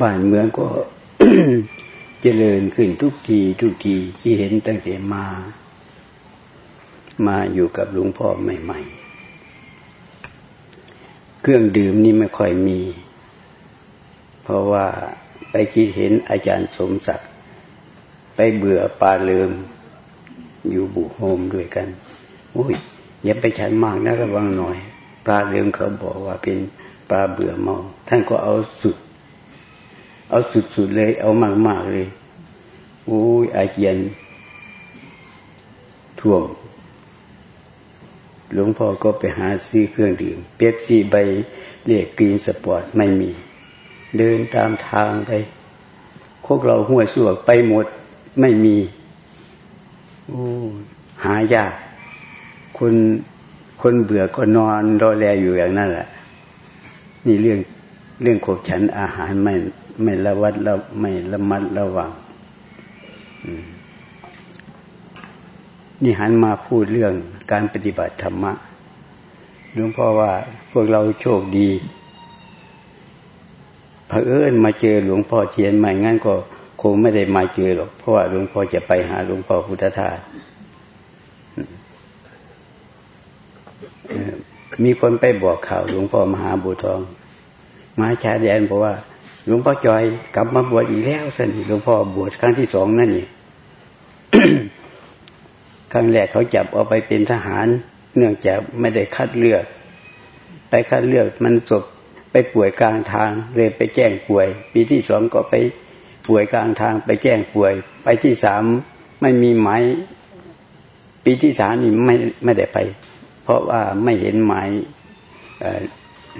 บ้านเมืองก็เจริญขึ้นทุกทีทุกทีที่เห็นตั้งแต่มา มาอยู่กับหลวงพ่อใหม่ๆ เครื่องดื่มนี่ไม่ค่อยมี เพราะว่าไปคิดเห็นอาจารย์สมศักดิ์ไปเบื่อปลาเลิมอยู่บุโฮมด้วยกันโอ้ยอย่าไปฉันมากนะระวังหน่อย ปลาเลิมเขาบอกว่าเป็นปลาเบื่อเมา ท่านก็เอาสุด เอาสุดๆเลย เอามากๆเลย โอ้ยอาเจียนท่วม หลวงพ่อก็ไปหาซื้อเครื่องดื่ม เป๊ปซี่ใบเรียกกรีนสปอร์ตไม่มี เดินตามทางไปพวกเราหัวสวกไปหมดไม่มีโอ้หายาก คนคนเบื่อก็นอนรอแลอยู่อย่างนั้นแหละ นี่เรื่องเรื่องขบฉันอาหารไม่ ไม่ระวัดระไม่ระมัดระวังนี่หันมาพูดเรื่องการปฏิบัติธรรมะหลวงพ่อว่าพวกเราโชคดีเผอิญมาเจอหลวงพ่อเทียนใหม่งั้นก็คงไม่ได้มาเจอหรอก เพราะว่าหลวงพ่อจะไปหาหลวงพ่อพุทธทาสมีคนไปบอกข่าวหลวงพ่อมหาบุทอง มหาชาแดนบอกว่า หลวงพ่อจอยกลับมาบวชอีกแล้วสิหลวงพ่อบวชครั้งที่สองนั่นนี่ครั้งแรกเขาจับเอาไปเป็นทหาร เนื่องจากไม่ได้คัดเลือก ไปคัดเลือกมันศพไปป่วยกลางทางเลยไปแจ้งป่วย ปีที่สองก็ไปป่วยกลางทางไปแจ้งป่วย ไปที่สามไม่มีหมายปีที่สามนี่ไม่ไม่ได้ไป เพราะว่าไม่เห็นหมาย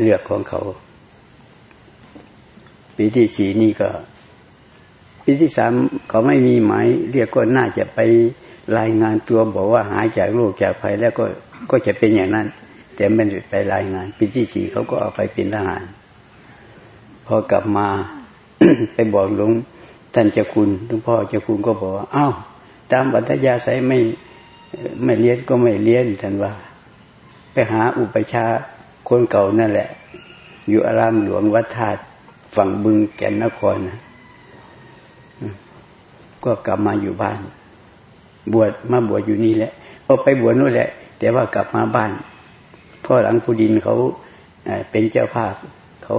เลือกของเขา ปีที่สี่นี่ก็ ปีที่สามเขาไม่มีหมายเรียกก็น่าจะไปรายงานตัวบอกว่าหายจากโรคจากภัยแล้วก็ก็จะเป็นอย่างนั้น แต่ไม่ได้ไปรายงาน ปีที่สี่เขาก็เอาไปเป็นทหาร พอกลับมาไปบอกหลวงท่านเจ้าคุณหลวงพ่อเจ้าคุณก็บอกว่าอ้าวตามบัตยาใสไม่ไม่เลี้ยนก็ไม่เลี้ยนท่านว่า ไปหาอุปชาคนเก่านั่นแหละ อยู่อารามหลวงวัดธาตุ ฝั่งบึงแก่นนครนะก็กลับมาอยู่บ้าน บวชมาบวชอยู่นี่แหละพอไปบวชนู่นแหละ แต่ว่ากลับมาบ้านพ่อหลังผู้ดินเขาเป็นเจ้าภาพเขา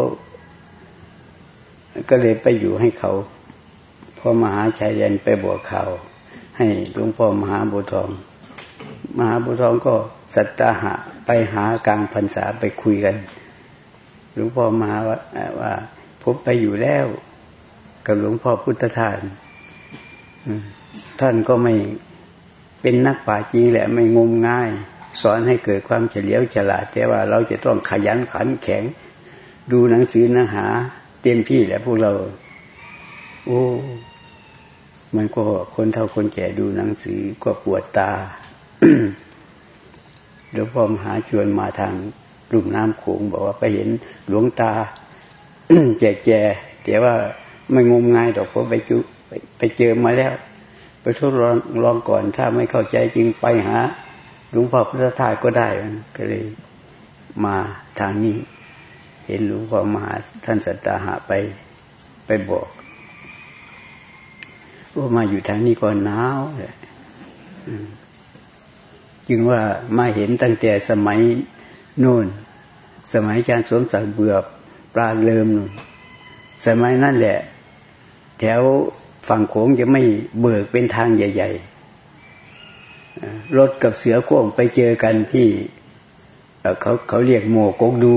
ก็เลยไปอยู่ให้เขาพ่อมหาชายยันไปบอกข่าให้หลวงพ่อมหาบุทอง มหาบุทองก็สัตตาหะไปหากลางพรรษาไปคุยกันหลวงพ่อมหาว่าว่า ผมไปอยู่แล้ว กับหลวงพ่อพุทธทาสท่านก็ไม่เป็นนักป่าจริงแหละไม่งมง่าย สอนให้เกิดความเฉลียวฉลาด แต่ว่าเราจะต้องขยันขันแข็ง ดูหนังสือเนื้อหา เต็มที่แหละพวกเรา โอ้มันก็คนเท่าคนแก่ดูหนังสือก็ปวดตาหลวงพ่อมหาชวนมาทางลุ่มน้ำโขงบอกว่าไปเห็นหลวงตา แก่แก่แต่ว่าไม่งมงายดอกเพราะไปจุไปเจอมาแล้ว ไปทดลองลองก่อน ถ้าไม่เข้าใจจริงไปหาหลวงพ่อพุทธทาสก็ได้ก็เลยมาทางนี้ เห็นหลวงพ่อมหาท่านสัตตาหะไปไปบอกว่ามาอยู่ทางนี้ก็หนาวจึงว่ามาเห็นตั้งแต่สมัยโน่น สมัยอาจารย์สมศักดิ์เบื่อ ปลาเลิมนู่นสมัยนั่นแหละ แถวฝั่งโขงจะไม่เบิกเป็นทางใหญ่ ๆ รถกับเสือโค้งไปเจอกันที่เขาเขาเรียกโมกกดู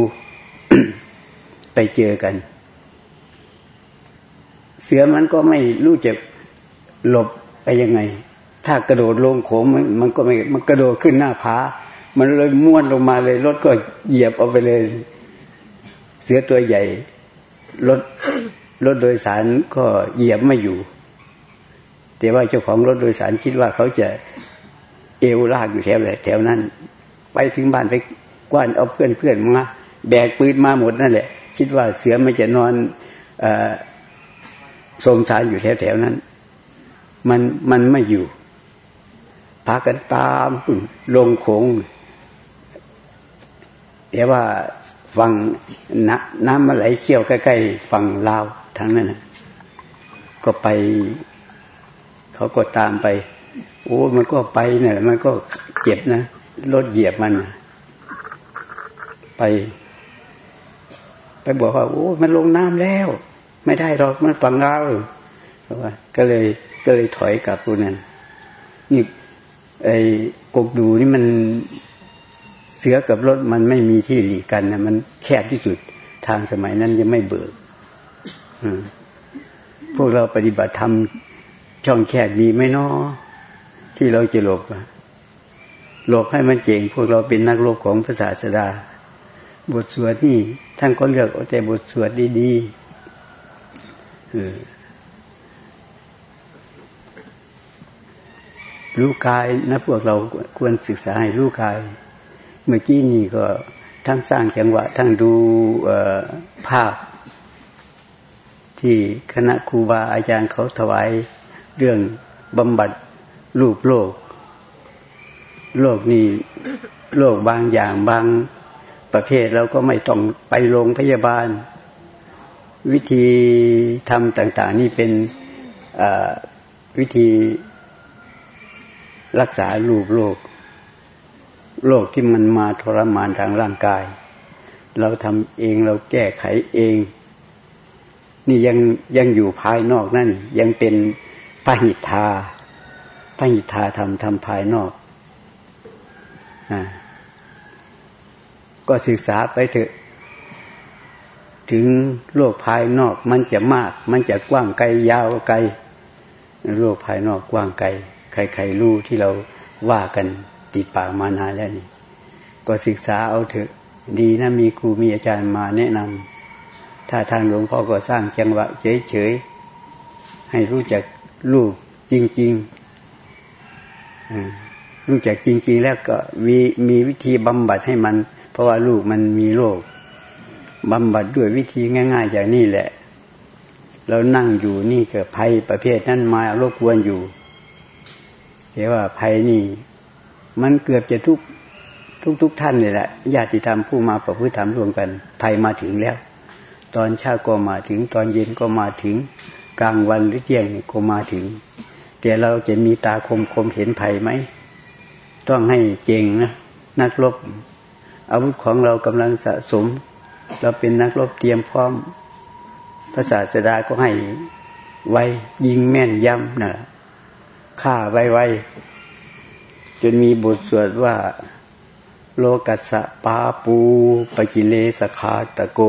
ไปเจอกัน เสือมันก็ไม่รู้จักหลบไปยังไง ถ้ากระโดดลงโขมมันมันก็ไม่มันกระโดดขึ้นหน้าผา มันเลยม้วนลงมาเลยรถก็เหยียบเอาไปเลย เสือตัวใหญ่รถรถโดยสารก็เหยียบไม่อยู่ แต่ว่าเจ้าของรถโดยสารคิดว่าเขาจะเอวลากอยู่แถวไหนแถวนั้น ไปถึงบ้านไปกว้านเอาเพื่อนเพื่อนมาแบกปืนมาหมดนั่นแหละ คิดว่าเสือมันจะนอนอทรงชานอยู่แถวแถวนั้น มันมันไม่อยู่ พากันตามลงโขงแต่ว่า ฝั่งน้ำน้ำมาไหลเชี่ยวใกล้ๆฝั่งลาวทางนั้นนะก็ไป เขาก็ตามไป โอ้มันก็ไปเนี่ยมันก็เจ็บนะรถเหยียบมันไป ไปบอกว่า โอ้มันลงน้ำแล้ว ไม่ได้หรอกมันฝังเราก็เลยก็เลยถอยกลับตัวนั้นนี่ไอ้กกดูนี่มัน เสือกับรถมันไม่มีที่หลีกกันนะมันแคบที่สุดทางสมัยนั้นยังไม่เบิกพวกเราปฏิบัติธรรมช่องแคบมีไหมนาะที่เราจะหลบหลบให้มันเจ๋งพวกเราเป็นนักรบของภาษาสดา บทสวดนี่ท่านก็เลือกเอาแต่บทสวดดีๆรู้กายนะพวกเราควรศึกษาให้รู้กาย เมื่อกี้นี่ก็ทั้งสร้างจังหวะ ทั้งดูภาพ ที่คณะครูบาอาจารย์เขาถวายเรื่องบำบัดรูปโลก โลกนี้โลกบางอย่างบางประเภทเราก็ไม่ต้องไปโรงพยาบาล วิธีทำต่างๆ นี่เป็นวิธีรักษารูปโลก โรคที่มันมาทรมานทางร่างกาย เราทำเองเราแก้ไขเอง นี่ยังยังอยู่ภายนอกนั่นยังเป็นพระหิทธาพระหิทธาทำทำภายนอกอก็ศึกษาไปเถอะ ถึงโลกภายนอกมันจะมาก มันจะกว้างไกลยาวไกล โลกภายนอกกว้างไกล ใครๆรู้ที่เราว่ากัน ติดปากมานานแล้วนี่ก็ศึกษาเอาเถอะ ดีนะมีครูมีอาจารย์มาแนะนำถ้าทางหลวงพ่อก็สร้างจังหวะเฉยๆให้รู้จักลูกจริงๆรู้จักจริง ๆ แล้วก็มีมีวิธีบำบัดให้มัน เพราะว่าลูกมันมีโรคบำบัดด้วยวิธีง่าย ๆ อย่างนี้แหละเรานั่งอยู่นี่เกิดภัยประเภทนั้นมารบกวนอยู่แต่ว่าภัยนี่ มันเกือบจะทุกทุกทุกท่านเลยแหละญาติธรรมผู้มาประพฤติธรรมรวมกันภัยมาถึงแล้ว ตอนเช้าก็มาถึง ตอนเย็นก็มาถึง กลางวันหรือเที่ยงก็มาถึง แต่เราจะมีตาคมคมเห็นภัยไหมต้องให้เก่งนะนักรบอาวุธของเรากำลังสะสม เราเป็นนักรบเตรียมพร้อมภาษาสดาก็ให้ไวยิงแม่นยำน่ะฆ่าไวไว จนมีบทสวดว่า โลกัสสะปาปูปกิเลสคาตะโก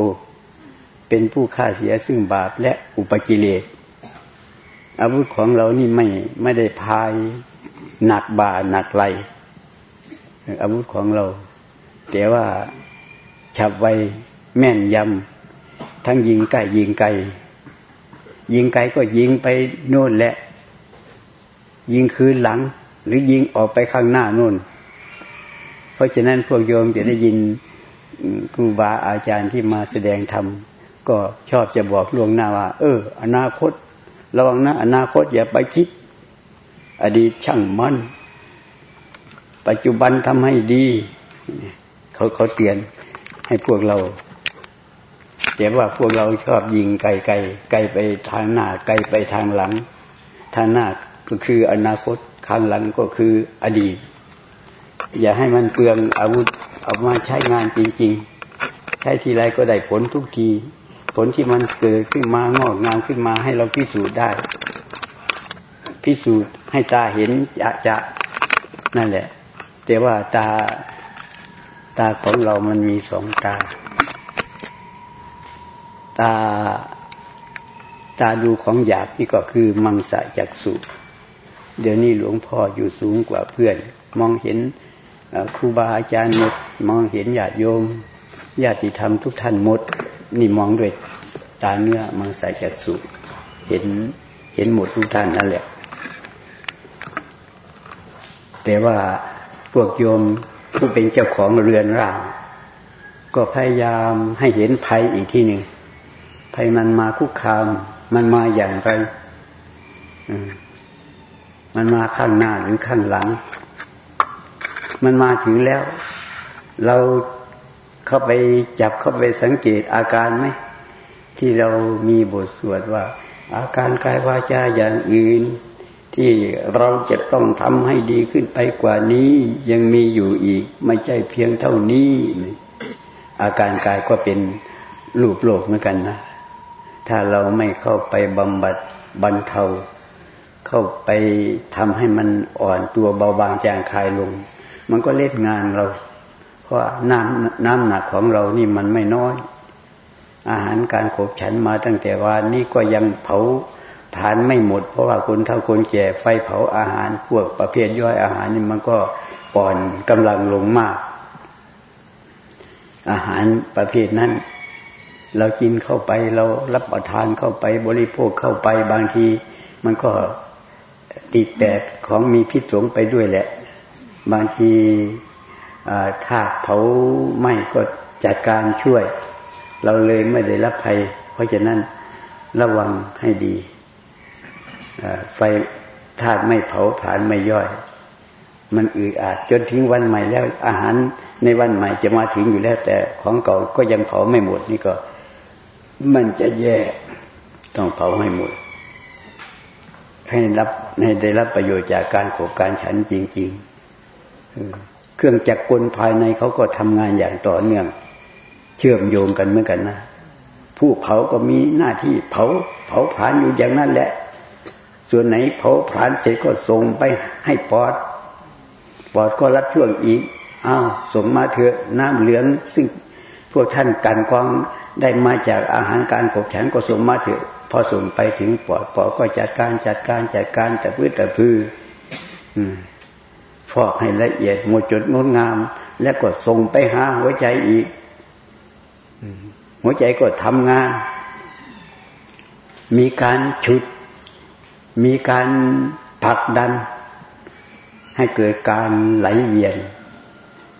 เป็นผู้ฆ่าเสียซึ่งบาปและอุปกิเลสอาวุธของเรานี่ไม่ไม่ได้พายหนักบาหนักไหลอาวุธของเรา แต่ว่าฉับไวแม่นยำ ทั้งยิงไก่ยิงไก่ยิงไก่ก็ยิงไปโน่นแหละ ยิงคืนหลัง หรือยิงออกไปข้างหน้านู่น เพราะฉะนั้นพวกโยมจะได้ยินครูบาอาจารย์ที่มาแสดงธรรมก็ชอบจะบอกล่วงหน้าว่า เออ อนาคต ระวังนะอนาคตอย่าไปคิด อดีตช่างมัน ปัจจุบันทำให้ดี เขาเขาเตือนให้พวกเราแต่ว่าพวกเราชอบยิงไกลไกลไกลไปทางหน้าไกลไปทางหลัง ทางหน้าก็คืออนาคต ข้างหลังก็คืออดีต อย่าให้มันเปลืองอาวุธเอามาใช้งานจริง ๆ ใช้ทีไรก็ได้ผลทุกที ผลที่มันเกิดขึ้นมางอกงามขึ้นมาให้เราพิสูจน์ได้ พิสูจน์ให้ตาเห็นจะจะนั่นแหละ แต่ว่าตาตาของเรามันมีสองตา ตาตาดูของหยาบนี่ก็คือมังสะจักสุ เดี๋ยวนี้หลวงพ่ออยู่สูงกว่าเพื่อน มองเห็นครูบาอาจารย์หมดมองเห็นญาติโยมญาติธรรมทุกท่านหมด นี่มองด้วยตาเนื้อมังสายจักสุเห็นเห็นหมดทุกท่านนั่นแหละ แต่ว่าพวกโยมผู้เป็นเจ้าของเรือนร่าง ก็พยายามให้เห็นภัยอีกที่หนึ่งภัยมันมาคุกคาม มันมาอย่างไรมัันมาข้างหน้าหรือข้างหลัง มันมาถึงแล้ว เราเข้าไปจับเข้าไปสังเกตอาการไหมที่เรามีบทสวดว่า อาการกายวาจาอย่างอื่น ที่เราจะต้องทำให้ดีขึ้นไปกว่านี้ยังมีอยู่อีก ไม่ใช่เพียงเท่านี้ อาการกายก็เป็นรูปโลกเหมือนกันนะ ถ้าเราไม่เข้าไปบำบัดบรรเทา เข้าไปทำให้มันอ่อนตัวเบาบางจางคลายลง มันก็เล่นงานเรา เพราะน้ำน้ำหนักของเรานี่มันไม่น้อย อาหารการขบฉันมาตั้งแต่วานนี้ก็ยังเผาทานไม่หมด เพราะว่าคนเท่าคนแก่ไฟเผาอาหารพวกประเภทย่อยอาหารนี่มันก็ป่อนกำลังลงมาก อาหารประเภทนั้นเรากินเข้าไปเรารับประทานเข้าไปบริโภคเข้าไปบางที มันก็ ติดแปดของมีพิษสงไปด้วยแหละ บางทีถ้าเผาไหม้ก็จัดการช่วย เราเลยไม่ได้รับภัย เพราะฉะนั้นระวังให้ดีไฟธาตุไม่เผาผลาญไม่ย่อย มันอืดอาดจนถึงวันใหม่แล้วอาหารในวันใหม่จะมาถึงอยู่แล้ว แต่ของเก่าก็ยังเผาไม่หมดนี่ก็ มันจะแย่ต้องเผาให้หมด ให้รับให้ได้รับประโยชน์จากการขบการฉันจริงๆเครื่องจักรกลภายในเขาก็ทำงานอย่างต่อเนื่อง เชื่อมโยงกันเหมือนกันนะ ผู้เผาก็มีหน้าที่เผา เผาผลาญอยู่อย่างนั้นแหละ ส่วนไหนเผาผลาญเสร็จก็ส่งไปให้ปอด ปอดก็รับช่วงอีกอ้าวส่งมาเถอะน้ำเหลือง ซึ่งพวกท่านกันกองได้มาจากอาหารการขบฉันก็ส่งมาเถึง พอส่งไปถึงปอดปอดก็จัดการจัดการจัดการแต่พื้นแต่พื้นฟอกให้ละเอียดหมดจดงดงาม แล้วก็ส่งไปหาหัวใจอีกหัวใจก็ทำงาน มีการฉุด มีการผลักดัน ให้เกิดการไหลเวียน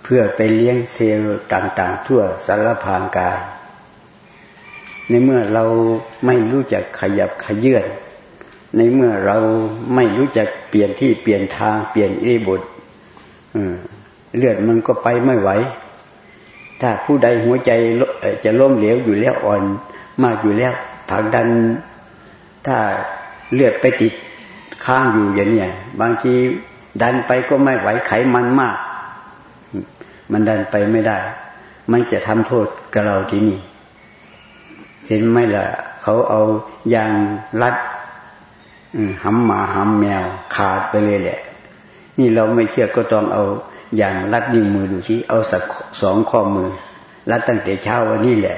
เพื่อไปเลี้ยงเซลล์ต่าง ๆ ทั่วสารพางกาย ในเมื่อเราไม่รู้จักขยับขยื่นในเมื่อเราไม่รู้จักเปลี่ยนที่เปลี่ยนทางเปลี่ยนอิบุตรเลือดมันก็ไปไม่ไหว ถ้าผู้ใดหัวใจจะล้มเหลวอยู่แล้วอ่อนมากอยู่แล้วผลักดัน ถ้าเลือดไปติดข้างอยู่อย่างนี้บางทีดันไปก็ไม่ไหวไขมันมาก มันดันไปไม่ได้ มันจะทำโทษกับเราที่นี่ เห็นไหมล่ะ เขาเอายางรัดหำหมาหำแมวขาดไปเลยแหละ นี่เราไม่เชื่อก็ต้องเอาอย่างรัดนิ้วมือดูที่เอาสักสองข้อมือ รัดตั้งแต่เช้าวันนี้แหละ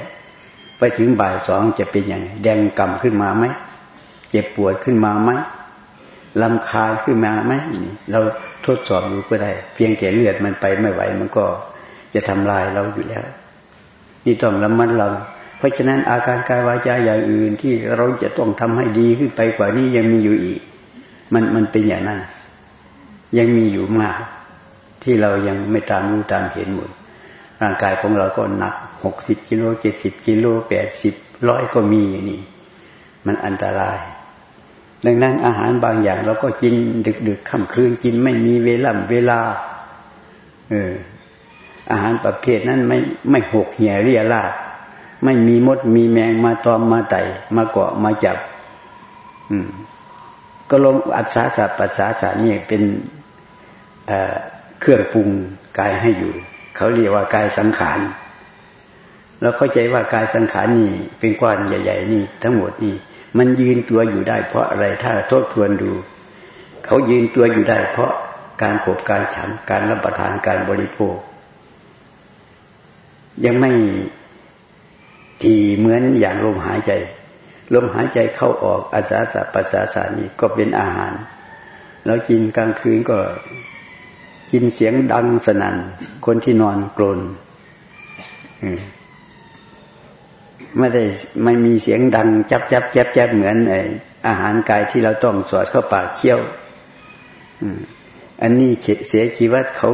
ไปถึงบ่ายสองจะเป็นอย่างแดงกำขึ้นมาไหมเจ็บปวดขึ้นมาไหมลำคาขึ้นมาไหมเราทดสอบดูก็ได้ เพียงแต่เลือดมันไปไม่ไหว มันก็จะทำลายเราอยู่แล้ว นี่ต้องระมัดระวัง เพราะฉะนั้นอาการกายวาจาอย่างอื่นที่เราจะต้องทำให้ดีขึ้นไปกว่านี้ยังมีอยู่อีก มันมันเป็นอย่างนั้น ยังมีอยู่มาก ที่เรายังไม่ตามรู้ตามเห็นหมดร่างกายของเราก็หนักหกสิบกิโลเจ็ดสิบกิโลแปดสิบร้อยก็มีนี่ มันอันตราย ดังนั้นอาหารบางอย่างเราก็กินดึกดึกค่ำคืนกินไม่มีเวลาเวลา เอออาหารประเภทนั้นไม่ไม่หกเหี่ยเรียราด ไม่มีมดมีแมงมาตอมมาไต่มาเกาะมาจับ อืม ก็ลมอัศาสะปัสสาสะนี่เป็นเเครื่องปรุงกายให้อยู่ เขาเรียกว่ากายสังขารแล้วเข้าใจว่ากายสังขารนี่เป็นก้อนใหญ่ ๆ นี่ทั้งหมดนี่ มันยืนตัวอยู่ได้ เพราะอะไรถ้าทบทวนดู เขายืนตัวอยู่ได้ เพราะการขบการฉันการรับประทานการบริโภค ยังไม่ ทีเหมือนอย่างลมหายใจ ลมหายใจเข้าออกอาสาสะปัสสาสานี่ก็เป็นอาหาร แล้วกินกลางคืนก็กินเสียงดังสนั่นคนที่นอนกลนไม่ได้ไม่มีเสียงดัง จับจับจับจับเหมือนไออาหารกายที่เราต้องสอดเข้าปากเคี้ยวอันนี้เสียชีวิตเขา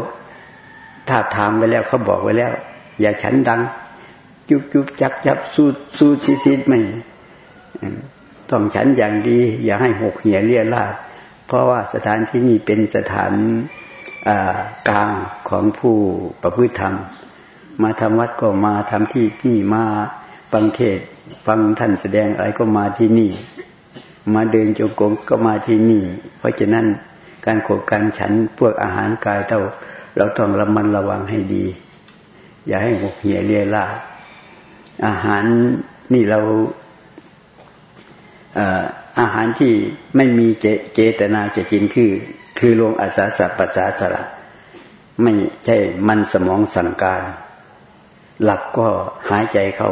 ท้าทามไปแล้วเขาบอกไว้แล้ว อย่าฉันดัง ยุบยุบจับจับสู้สู้ซีซีไม่ต้องฉันอย่างดี อย่าให้หกเหี่ยเลี่ยราดเพราะว่าสถานที่นี้เป็นสถานกลางของผู้ประพฤติธรรม มาทำวัดก็มาทำที่นี่มาฟังเทศฟังท่านแสดงอะไรก็มาที่นี่ มาเดินจงกรมก็มาที่นี่ เพราะฉะนั้นการขบการฉันพวกอาหารกายเท่าเราต้องระมัดระวังให้ดี อย่าให้หกเหี่ยเรียล่า อาหารนี่เราอาหารที่ไม่มีเจตนาจะกินคือ คือลงอาสาสะปัสสาสระไม่ใช่มันสมองสั่งการ หลับก็หายใจเข้า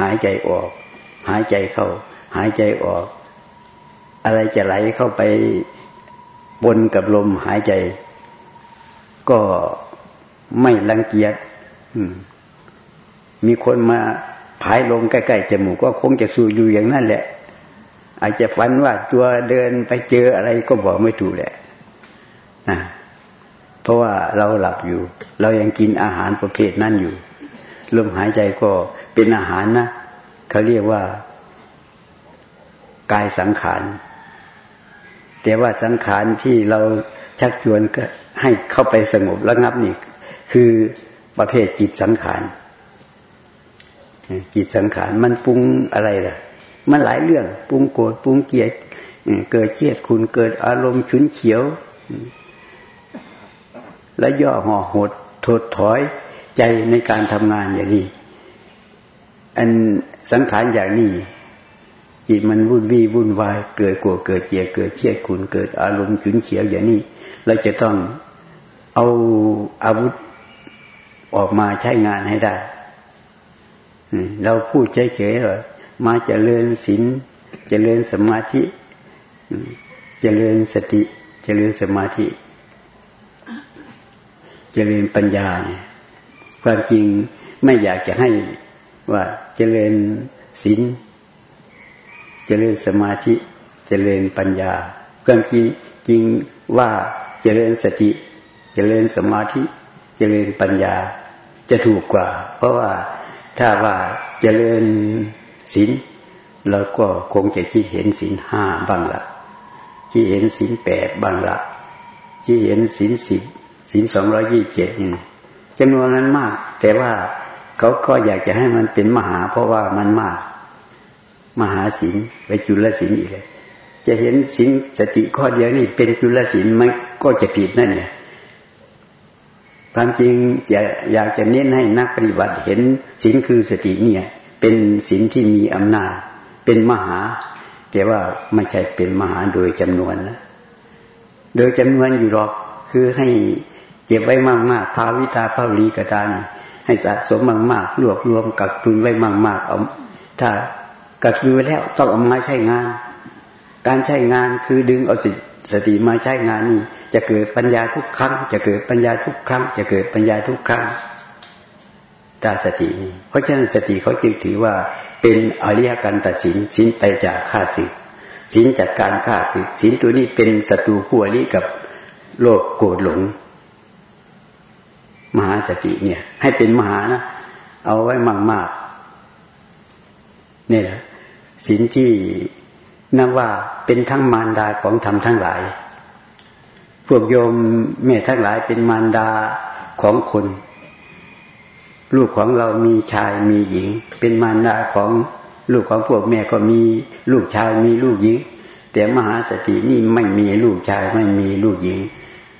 หายใจออก หายใจเข้า หายใจออก อะไรจะไหลเข้าไปบนกับลมหายใจ ก็ไม่รังเกียจมีคนมา ผายลงใกล้ๆจมูกก็คงจะสู้อยู่อย่างนั้นแหละ อาจจะฝันว่าตัวเดินไปเจออะไรก็บอกไม่ถูกแหละนะเพราะว่าเราหลับอยู่ เรายังกินอาหารประเภทนั้นอยู่ลมหายใจก็เป็นอาหารนะเขาเรียกว่ากายสังขาร แต่ว่าสังขารที่เราชักชวนก็ให้เข้าไปสงบระงับนี่คือประเภทจิตสังขาร จิตสังขารมันปรุงอะไรล่ะ มันหลายเรื่องปรุงโกรธปรุงเกลียดเกิดเชียดคุณเกิดอารมณ์ฉุนเฉียว และย่อห่อหดถดถอยใจในการทำงานอย่างนี้ อันสังขารอย่างนี้ จิตมันวุ่นวี่วุ่นวาย เกิดกลัวเกิดเจียดเกิดเชียดคุณเกิดอารมณ์ฉุนเฉียวอย่างนี้ เราจะต้องเอาอาวุธออกมาใช้งานให้ได้ เราพูดเฉยๆหรอมาเจริญศีลเจริญสมาธิเจริญสติ เจริญสมาธิ เจริญปัญญาเนี่ยความจริงไม่อยากจะให้ว่าเจริญศีลเจริญสมาธิ เจริญปัญญาความจริงจริงว่าเจริญสติ เจริญสมาธิ เจริญปัญญาจะถูกกว่า เพราะว่า ถ้าว่าเจริญศีลเราก็คงจะคิดเห็นศีลห้าบ้างละคิดเห็นศีลแปดบ้างละคิดเห็นศีลสิบศีลสองร้อยี่สิบเจ็ดนี่จำนวนนั้นมาก แต่ว่าเขาก็อยากจะให้มันเป็นมหา เพราะว่ามันมาก มหาศีลไปจุลศีลอีกเลยจะเห็นศีลสติข้อเดียวนี่เป็นจุลศีลมันก็จะผิดนั่นเนี่ย ความจริงจะอยากจะเน้นให้นักปฏิบัติเห็นศีลคือสติเนี่ย เป็นศีลที่มีอำนาจ เป็นมหา แต่ว่าไม่ใช่เป็นมหาโดยจำนวนนะโดยจำนวนอยู่หรอกคือให้เก็บไว้มากๆภาวิตาภาวีกตานให้สะสมมากๆรวบรวมกักตุนไว้มากๆเอาถ้ากักตุนไว้แล้วต้องเอามาใช้งาน การใช้งานคือดึงเอาสติมาใช้งานนี่ จะเกิดปัญญาทุกครั้ง จะเกิดปัญญาทุกครั้ง จะเกิดปัญญาทุกครั้งตาสตินี้เพราะฉะนั้นสติเขาจึงถือว่าเป็นอริยกันตัดสินสินไปจากข้าศึกสินจากการฆ่าศึกสินตัวนี้เป็นศัตรูขั้วนี้กับโลกโกรธหลง มหาสติเนี่ย ให้เป็นมหานะเอาไว้มากๆนี่แหละสินที่นับว่าเป็นทั้งมารดาของธรรมทั้งหลาย พวกโยมแม่ทั้งหลายเป็นมารดาของคน ลูกของเรามีชายมีหญิง เป็นมารดาของลูกของพวกแม่ก็มีลูกชายมีลูกหญิง แต่มหาสตินี่ไม่มีลูกชายไม่มีลูกหญิง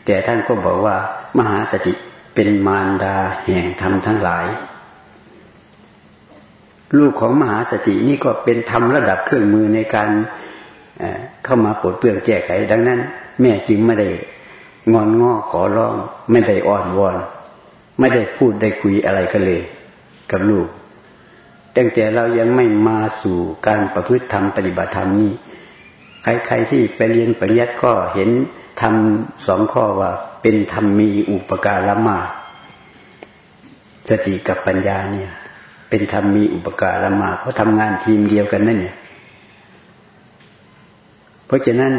แต่ท่านก็บอกว่ามหาสติเป็นมารดาแห่งธรรมทั้งหลาย ลูกของมหาสตินี่ก็เป็นธรรมระดับเครื่องมือในการเข้ามาปลดเปลื้องแก้ไขดังนั้น แม่จึงไม่ได้ งอนง้อขอร้อง ไม่ได้อ้อนวอน ไม่ได้พูดได้คุยอะไรกันเลย กับลูก ตั้งแต่เรายังไม่มาสู่การประพฤติธรรมปฏิบัติธรรมนี้ใครๆที่ไปเรียนปริยัติก็เห็นทำสองข้อว่าเป็นธรรมมีอุปการะมาสติกับปัญญาเนี่ย เป็นธรรมมีอุปการะมาเขาทำงานทีมเดียวกันนั่นเนี่ย เพราะฉะนั้น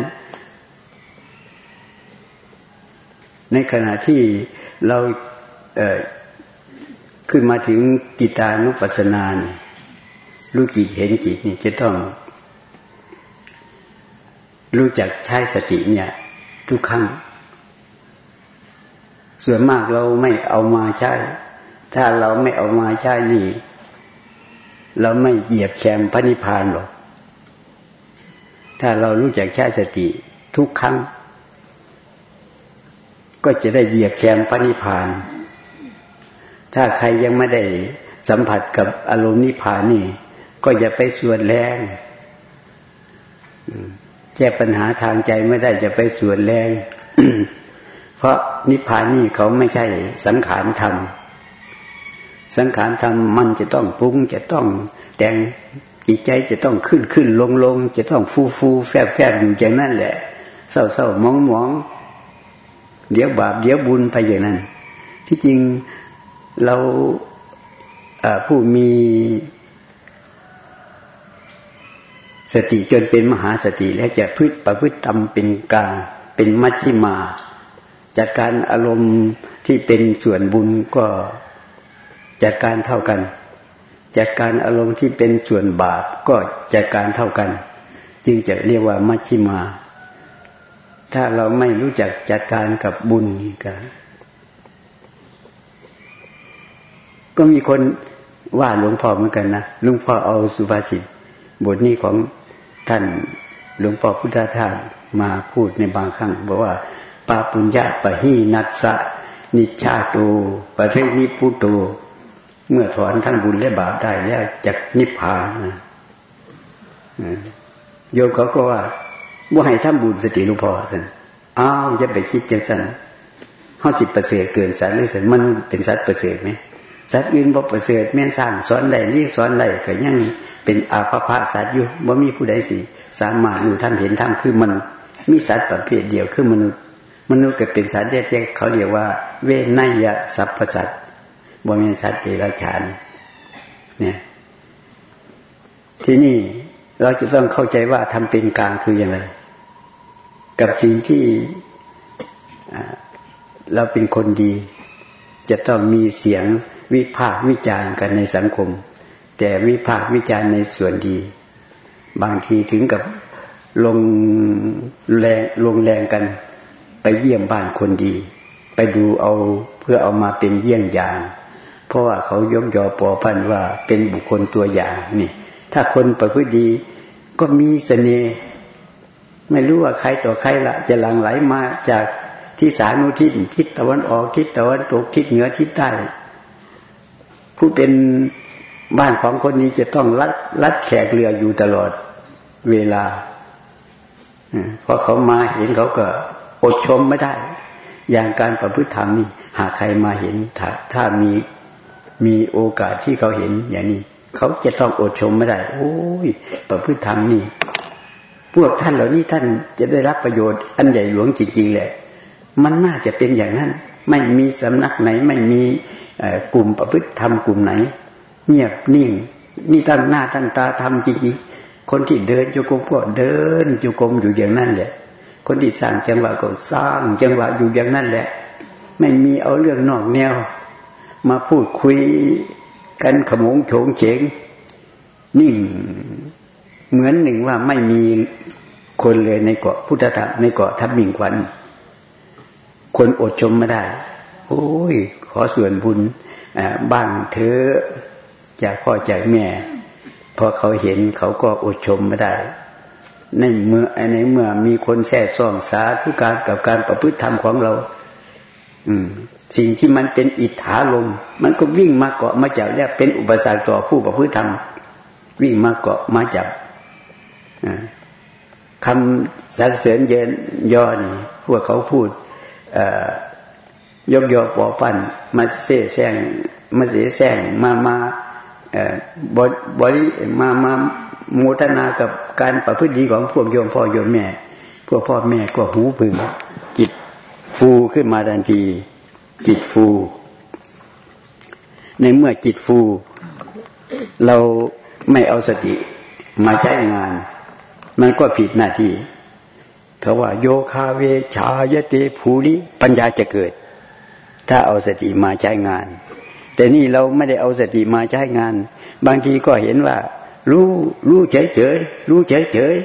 ในขณะที่เราเขึ้นมาถึงจิตานุปัสสนาเนี่ยรู้จิตเห็นจิตนี่จะต้อง รู้จักใช้สติเนี่ย ทุกครั้งส่วนมากเราไม่เอามาใช้ ถ้าเราไม่เอามาใช้นี่ เราไม่เหยียบแคมพระนิพพานหรอก ถ้าเรารู้จักแค่สติทุกครั้ง ก็จะได้เหยียบแคมพระนิพพาน ถ้าใครยังไม่ได้สัมผัสกับอารมณ์นิพพานนี่ ก็อย่าไปส่วนแรงแก้ปัญหาทางใจไม่ได้จะไปส่วนแรง เพราะนิพพานนี่เขาไม่ใช่สังขารธรรม สังขารธรรมมันจะต้องปรุงจะต้องแต่งจิตใจจะต้องขึ้นขึ้นลงลงจะต้องฟูฟูแฟบแฟบอยู่อย่างนั้นแหละ เศร้าเศร้ามองมอง เดี๋ยวบาปเดี๋ยวบุญไปอย่างนั้น ที่จริงเราผู้มีสติจนเป็นมหาสติแล้วจะพืชประพฤติตำเป็นกลางเป็นมัชฌิมา จัดการอารมณ์ที่เป็นส่วนบุญก็จัดการเท่ากัน จัดการอารมณ์ที่เป็นส่วนบาปก็จัดการเท่ากัน จึงจะเรียกว่ามัชฌิมา ถ้าเราไม่รู้จักจัดการกับบุญกันก็มีคนว่าหลวงพ่อเหมือนกันนะหลวงพ่อเอาสุภาษิตบทนี้ของท่านหลวงพ่อพุทธทาสมาพูดในบางครั้งบอกว่าปาปุญญาปะหีนัสสะ นิชาโตปะเทนิพุโตเมื่อถอนทั้งบุญและบาปได้แล้วจากนิพพานโยมเขาก็ว่า ว่าให้ทำบุญสติหลวงพ่อสันอ้าวจะไปคิดจังสันห้าสิบเปอร์เซ็นเกินสันหรือสันมันเป็นสัตว์เปอร์เซ็นไหมสัตว์อื่นบ่ประเสริฐแม่นสร้างสอนใดนี่สอนใดก็ยังเป็นอาภาพสัตว์อยู่บ่มีผู้ใดสิสามารถรู้ท่านเห็นท่านคือมันมีสัตว์ประเภทเดียวคือมนุษย์ มนุษย์ก็เป็นสัตว์แยกๆเขาเรียกว่า เวนยะสัพพสัตว์บ่มีสัตว์เดรัจฉานเนี่ยที่นี่เราจะต้องเข้าใจว่าทำเป็นกลางคืออย่างไร กับสิ่งที่เราเป็นคนดี จะต้องมีเสียงวิพากษ์วิจารณ์กันในสังคม แต่วิพากษ์วิจารณ์ในส่วนดี บางทีถึงกับลงแรงลงแรงกัน ไปเยี่ยมบ้านคนดี ไปดูเอาเพื่อเอามาเป็นเยี่ยงอย่าง เพราะว่าเขายกยอปอพันว่าเป็นบุคคลตัวอย่างนี่ ถ้าคนประพฤติดีก็มีเสน่ห์ ไม่รู้ว่าใครต่อใครละจะหลั่งไหลมาจากที่สานุทิศทิศตะวันออกทิศตะวันตกทิศเหนือทิศใต้ผู้เป็นบ้านของคนนี้จะต้องรัดรัดแขกเรืออยู่ตลอดเวลาเพราะเขามาเห็นเขาก็อดชมไม่ได้ อย่างการประพฤติธรรมนี่หากใครมาเห็นถ้าถ้ามีมีโอกาสที่เขาเห็นอย่างนี้ เขาจะต้องอดชมไม่ได้ โอ้ยประพฤติธรรมนี่ พวกท่านเหล่านี้ท่านจะได้รับประโยชน์อันใหญ่หลวงจริงๆแหละ มันน่าจะเป็นอย่างนั้น ไม่มีสำนักไหน ไม่มีกลุ่มประพฤติธรรมกลุ่มไหน เงียบนิ่ง นี่ตั้งหน้าตั้งตาทำจริงๆ คนที่เดินโยกมก็เดินโยกมอยู่อย่างนั้นแหละ คนที่สร้างจังหวะก็สร้างจังหวะอยู่อย่างนั้นแหละ ไม่มีเอาเรื่องนอกแนว มาพูดคุยกันขมงโฉงเฉงนิ่ง เหมือนหนึ่งว่าไม่มี คนเลยในเกาะพุทธธรรมในเกาะทับมิงควันคนอดชมไม่ได้ โอ้ย ขอส่วนบุญบ้างเธอจากพ่อจากแม่ พอเขาเห็นเขาก็อดชมไม่ได้ในเมื่อในเมื่อมีคนแท้ซ่องสาธุการกับการประพฤติธรรมของเรา อืม สิ่งที่มันเป็นอิทธาลมมันก็วิ่งมาเกาะมาจับแล้วเป็นอุปสรรคต่อผู้ประพฤติธรรม วิ่งมาเกาะมาจับ คำสรรเสริญเยินย่อนี่พวกเขาพูดยกยอปอปั้นมาเสแซงมาเสแซงมามาบริมามาโมทนากับการประพฤติดีของพวกโยมพ่อโยมแม่ พวกพ่อแม่ก็หูพึงจิตฟูขึ้นมาทันที จิตฟู ในเมื่อจิตฟู เราไม่เอาสติมาใช้งาน มันก็ผิดหน้าที่เขาว่า โยคาเวชายเตภูริปัญญาจะเกิด ถ้าเอาสติมาใช้งาน แต่นี่เราไม่ได้เอาสติมาใช้งาน บางทีก็เห็นว่า รู้รู้เฉยเฉยรู้เฉยเฉย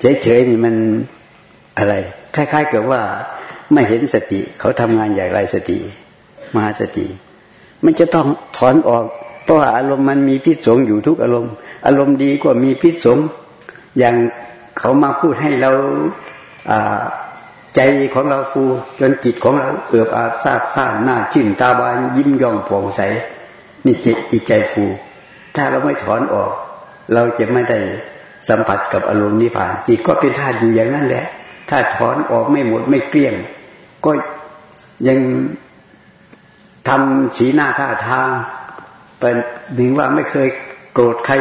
เฉยเฉยนี่มันอะไร คล้าย ๆ กับว่าไม่เห็นสติ เขาทำงานอย่างไรสติมาสติ มันจะต้องถอนออก เพราะอารมณ์มันมีพิษสงอยู่ทุกอารมณ์ อารมณ์ดีก็มีพิษสงอย่างเขามาพูดให้เราใจของเราฟูจนจิตของเราเอือบอาบซาบซ่านหน้าชื่นตาบานยิ้มย่องผ่องใสนี่จิตจิตใจฟู ถ้าเราไม่ถอนออก เราจะไม่ได้สัมผัสกับอารมณ์นิพพาน จิตก็เป็นธาตุอยู่อย่างนั้นแหละ ถ้าถอนออกไม่หมดไม่เกลี้ยง ก็ยังทำสีหน้าท่าทางเป็นหนึ่งว่าไม่เคยโกรธใคร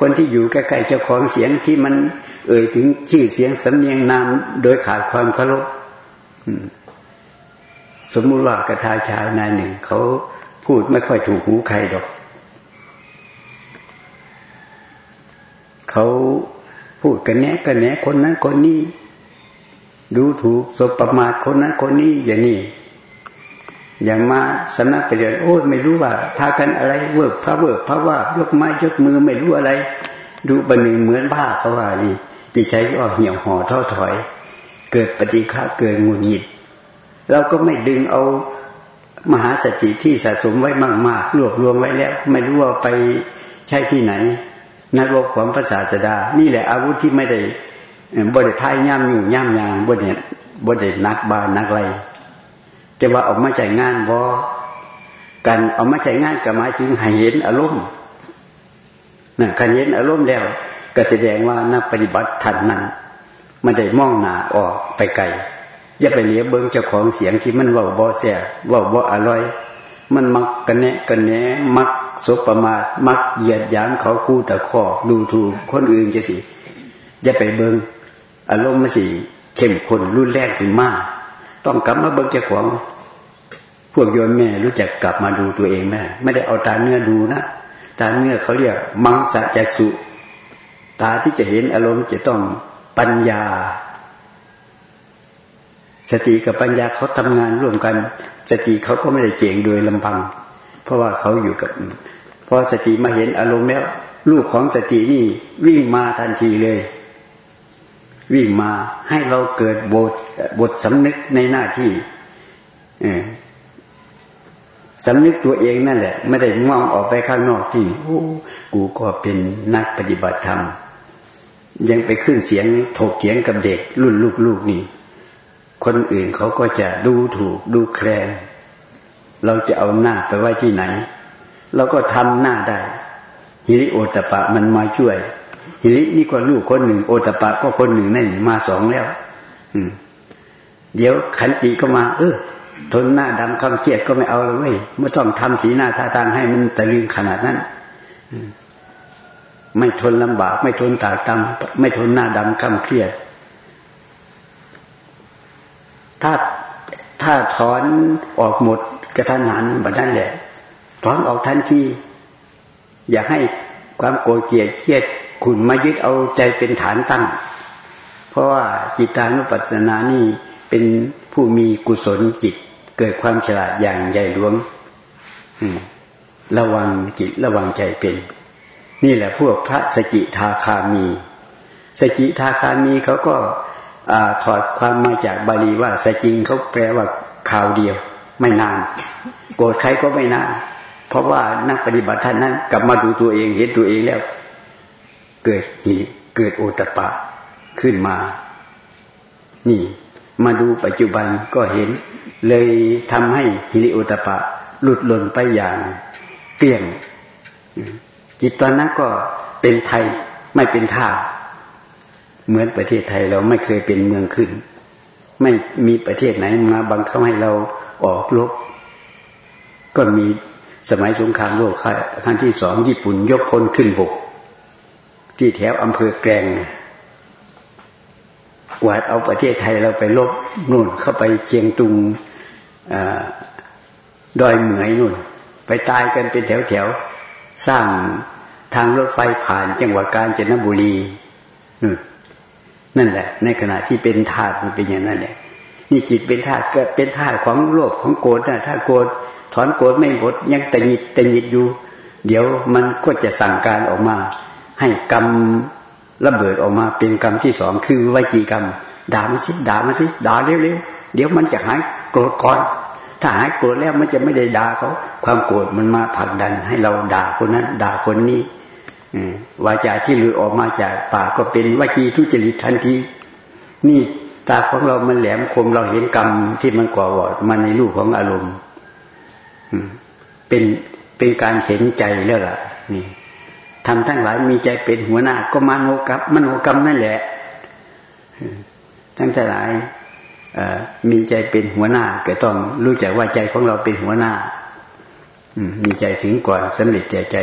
คนที่อยู่ใกล้ๆเจ้าของเสียงที่มันเอ่ยถึงชื่อเสียงสำเนียงนามโดยขาดความเคารพสมมุติว่ากระทาชายนายหนึ่ง เขาพูดไม่ค่อยถูกหูใครดอก เขาพูดกันแนะกันแนะคนนั้นคนนี้ ดูถูกสบประมาทคนนั้นคนนี้อย่างนี้ อย่างมาสำนักปฏิบัติโอ้ไม่รู้ว่าพากันอะไรเวิร์กพระเวิร์กพระว่ายกไม้ยกมือไม่รู้อะไร ดูบันหนึ่งเหมือนบ้าเขาว่านี่จิตใจก็เหี่ยวห่อท้อถอย เกิดปฏิฆาเกิดงุนหงิดเราก็ไม่ดึงเอามหาสติที่สะสมไว้มากๆรวบรวมไว้แล้ว ไม่รู้ว่าไปใช้ที่ไหน นักรบของภาษาสดา นี่แหละอาวุธที่ไม่ได้บริพายย่ำอยู่ย่ำยางบริเนบริเนักบานักไร จะว่าออกมาใจงานบอกันออกมาใจงานก็หมายถึงให้เห็นอารมณ์นะการเห็นอารมณ์แล้วก็แสดงว่านักปฏิบัติทันนั้นไม่ได้มองหนาออกไปไกลอย่าไปเหลียเบิ้งเจ้าของเสียงที่มันว่าบ่เสียว่าบ่อร่อย มันมักกันแนะกันแหนมักสบประมาทมักเหยียดยามเขาคู่ตะคอกดูถูกคนอื่นจะสิอย่าไปเบิ้งอารมณ์มันสิเข้มข้นรุนแรงขึ้นมาก ต้องกลับมาเบิ้งเจ้าของ พวกโยมแม่รู้จักกลับมาดูตัวเองแม่ไม่ได้เอาตาเนื้อดูนะตาเนื้อเขาเรียกมังสะจักสุตาที่จะเห็นอารมณ์จะต้องปัญญา สติกับปัญญาเขาทำงานร่วมกัน สติเขาก็ไม่ได้เก่งโดยลำพัง เพราะว่าเขาอยู่กับพอสติมาเห็นอารมณ์แล้วลูกของสตินี่วิ่งมาทันทีเลย วิ่งมาให้เราเกิดบทบทสำนึกในหน้าที่สำนึกตัวเองนั่นแหละ ไม่ได้มองออกไปข้างนอกที่โอ้กูก็เป็นนักปฏิบัติธรรม ยังไปขึ้นเสียงถกเถียงกับเด็กรุ่นลูกๆนี่ คนอื่นเขาก็จะดูถูกดูแคลน เราจะเอาหน้าไปไว้ที่ไหน เราก็ทำหน้าได้ฮิริโอตปะมันมาช่วย ฮิรินี่ก็ลูกคนหนึ่ง โอตปะก็คนหนึ่งนั่นมาสองแล้ว อืม เดี๋ยวขันติก็มา เออ ทนหน้าดำคำเครียดก็ไม่เอาเลยเว้ยไม่ต้องทำสีหน้าท่าทางให้มันตะลึงขนาดนั้นไม่ทนลำบาก ไม่ทนตากตำไม่ทนหน้าดำคำเครียด ถ้าถ้าถอนออกหมดกระทันหันแบบนั้นแหละ ถอนออกทันที อย่าให้ความโกรธเกลียดเครียด ขุนมายึดเอาใจเป็นฐานตั้ง เพราะว่าจิตานุปัสสนานี่เป็นผู้มีกุศลจิต เกิดความฉลาดอย่างใหญ่หลวงระวังจิตระวังใจเป็น นี่แหละพวกพระสจิทาคามี สจิทาคามีเขาก็ถอดความมาจากบาลีว่าสจิงเขาแปลว่าข่าวเดียว ไม่นาน โกรธใครก็ไม่นาน เพราะว่านักปฏิบัติท่านนั้น กลับมาดูตัวเองเห็นตัวเองแล้ว เกิดฮิริเกิดโอตปะขึ้นมา นี่ มาดูปัจจุบันก็เห็น เลยทำให้ฮิริโอตปะ หลุดหล่นไปอย่างเกลี้ยง จิตตอนนั้นก็เป็นไทยไม่เป็นท่าเหมือนประเทศไทยเราไม่เคยเป็นเมืองขึ้น ไม่มีประเทศไหนมาบังคับให้เราออกรบก็มีสมัยสงครามโลกครั้งที่สองญี่ปุ่นยกพลขึ้นบก ที่แถวอำเภอแกลงกวาดเอาประเทศไทยเราไปลบนู่นเข้าไปเชียงตุงดอยเหมยนู่น ไปตายกันเป็นแถวแถวสร้างทางรถไฟผ่านจังหวัดกาญจนบุรีนั่นแหละ ในขณะที่เป็นธาตุมันเป็นอย่างนั้นแหละนี่จิตเป็นธาตุก็เป็นธาตุของโลภของโกรธนะถ้าโกรธถอนโกรธไม่หมดยังตะหงิดตะหงิดอยู่ เดี๋ยวมันก็จะสั่งการออกมา ให้กรรมระเบิดออกมาเป็นกรรมที่สองคือวิจีกรรม ด่ามันสิด่ามันสิด่าเร็วๆเดี๋ยวมันจะหายโกรธก่อนถ้าหายโกรธแล้วมันจะไม่ได้ด่าเขา ความโกรธมันมาผลักดัน ให้เราด่าคนนั้น ด่าคนนี้วาจาที่หลุดออกมาจากปากก็เป็นวจีทุจริตทันทีนี่ตาของเรามันแหลมคมเราเห็นกรรมที่มันก่อวอดมาในรูปของอารมณ์เป็นเป็นการเห็นใจแล้วล่ะ นี่ ทำทั้งหลายมีใจเป็นหัวหน้า ก็มโนกรรมมโนกรรมนั่นแหละทั้งหลายมีใจเป็นหัวหน้าก็ต้องรู้จักว่าใจของเราเป็นหัวหน้ามีใจถึงก่อนสำเร็จใจใจ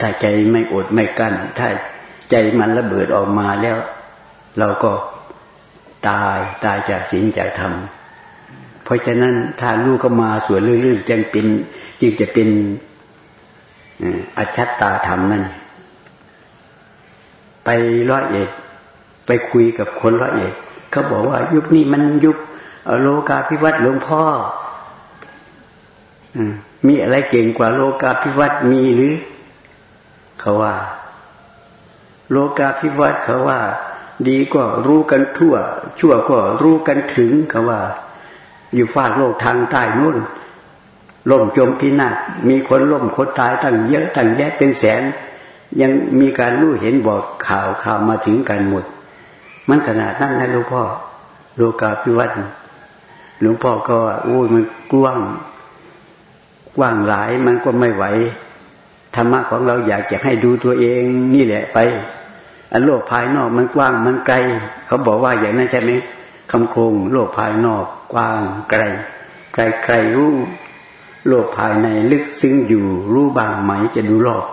ถ้าใจไม่อดไม่กั้น ถ้าใจมันระเบิดออกมาแล้ว เราก็ตายตายจากศีลจากธรรม เพราะฉะนั้นถ้าลูกเข้ามาส่วนเรื่อยๆจึงเป็น จึงจะเป็น อัจฉตาธรรมนั่นไปร้อยเอ็ดไปคุยกับคนร้อยเอ็ดเขาบอกว่า ยุคนี้มันยุคโลกาภิวัตน์หลวงพ่อมีอะไรเก่งกว่าโลกาภิวัตน์มีหรือ เขาว่า โลกาภิวัตน์เขาว่า ดีก็รู้กันทั่ว ชั่วก็รู้กันถึงเขาว่า อยู่ฝากโลกทางใต้นู่น ล่มจมพินาศมีคนล่มคนตายตั้งเยอะตั้งแยะเป็นแสน ยังมีการรู้เห็นบอกข่าวข่าวมาถึงกันหมด มันขนาดนั้นนะหลวงพ่อโลกาภิวัตน์หลวงพ่อก็ว่าโอ้ยมันกว้างกว้างหลายมันก็ไม่ไหวธรรมะของเราอยากจะให้ดูตัวเองนี่แหละไปอันโลกภายนอกมันกว้างมันไกล เขาบอกว่าอย่างนั้นใช่ไหมคำโครงโลกภายนอกกว้างไกล ไกลใครรู้ โลกภายในลึกซึ้งอยู่รู้บางไหมจะดูโลก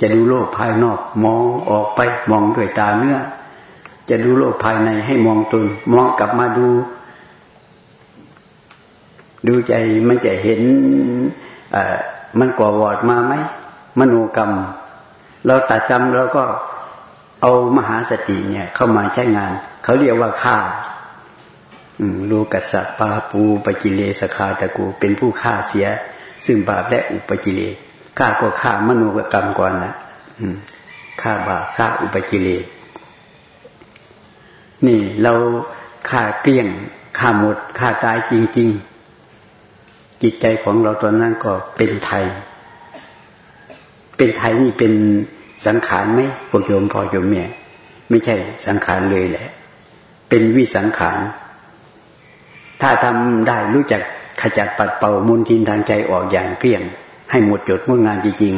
จะดูโลกภายนอกมองออกไปมองด้วยตาเนื้อ จะดูโลกภายในให้มองตนมองกลับมาดู ดูใจมันจะเห็นมันก่อวอดมาไหมมโนกรรม เราตัดจำเราก็เอามหาสติเนี่ยเข้ามาใช้งาน เขาเรียกว่าฆ่า โลกัสปาปูปจิเลสคาตะกู เป็นผู้ฆ่าเสีย ซึ่งบาปและอุปจิเลฆ่าก็ฆ่ามโนกรรมก่อนนะฆ่าบาปฆ่าอุปจิเลนี่เราฆ่าเกลี้ยงฆ่าหมดฆ่าตายจริง ๆ จิตใจของเราตอนนั้นก็เป็นไทย เป็นไทยนี่เป็นสังขารไหมพวกโยมพ่อโยมแม่ไม่ใช่สังขารเลยแหละ เป็นวิสังขาร ถ้าทำได้รู้จักขจัดปัดเป่ามุนทินทางใจออกอย่างเกลี้ยง ให้หมดจดงดงานจริง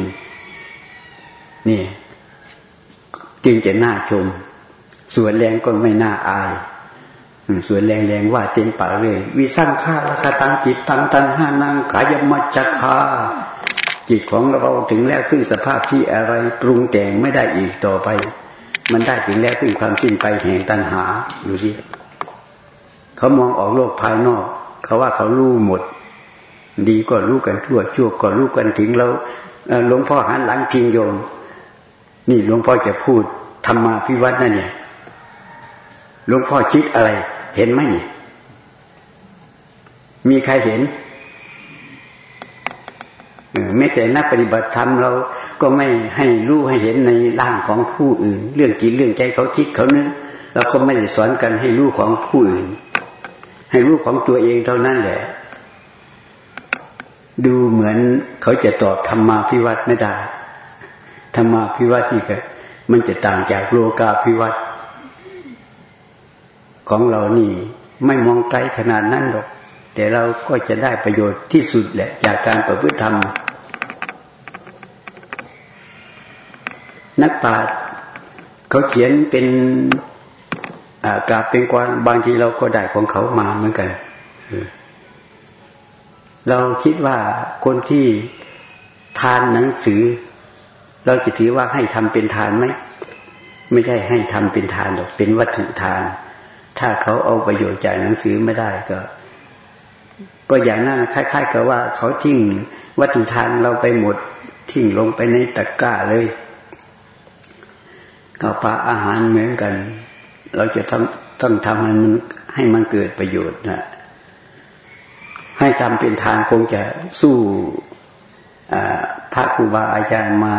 ๆนี่จึงจะน่าชม ส่วนแรงก็ไม่น่าอายส่วนแรงแรงว่าเต็มปากเลย วิสังขาละคาตังจิตตังตันห้านังขายมัจจคาจิตของเราถึงแล้วซึ่งสภาพที่อะไรปรุงแต่งไม่ได้อีกต่อไป มันได้ถึงแล้วซึ่งความสิ้นไปแห่งตัณหาดูสิ เขามองออกโลกภายนอก เขาว่าเขารู้หมด ดีก็รู้กันทั่วชั่วก็รู้กันถึงแล้วหลวงพ่อหันหลังพิงโยม นี่หลวงพ่อจะพูดธรรมาพิวัตนั่นเนี่ยหลวงพ่อคิดอะไร เห็นไหมนี่ มีใครเห็นแม้แต่นักปฏิบัติธรรมเราก็ไม่ให้รู้ให้เห็นในร่างของผู้อื่น เรื่องจิตเรื่องใจเขาคิดเขานึกเราก็ไม่ได้สอนกันให้รู้ของผู้อื่น ให้รู้ของตัวเองเท่านั้นแหละ ดูเหมือนเขาจะตอบธรรมาพิวัตไม่ได้ธรรมาพิวัตนี่ก็มันจะต่างจากโลกาพิวัตของเรานี่ไม่มองไกลขนาดนั้นหรอก แต่เราก็จะได้ประโยชน์ที่สุดแหละ จากการประพฤติธรรม นักปราชญ์เขาเขียนเป็น กราบเป็นกวานบางทีเราก็ได้ของเขามาเหมือนกัน เราคิดว่าคนที่ทานหนังสือ เราจะถือว่าให้ทำเป็นทานไหมไม่ใช่ให้ทำเป็นทานหรอกเป็นวัตถุทาน ถ้าเขาเอาประโยชน์จากหนังสือไม่ได้ก็ ก็อย่างนั้นคล้าย ๆ กับว่าเขาทิ้งวัตถุทานเราไปหมดทิ้งลงไปในตะกร้าเลยก็ปลาอาหารเหมือนกัน เราจะต้องต้องทำให้มันให้มันเกิดประโยชน์นะให้ทำเป็นทานคงจะสู้พระครูบาอาจารย์มา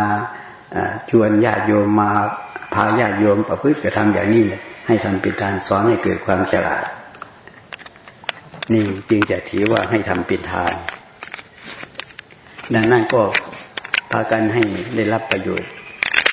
ชวนญาติโยมมาพาญาติโยมประพฤติกระทำอย่างนี้เลยให้ทำเป็นทานสอนให้เกิดความฉลาด นี่จึงจะถือว่าให้ทำเป็นทาน ดังนั้นก็พากันให้ได้รับประโยชน์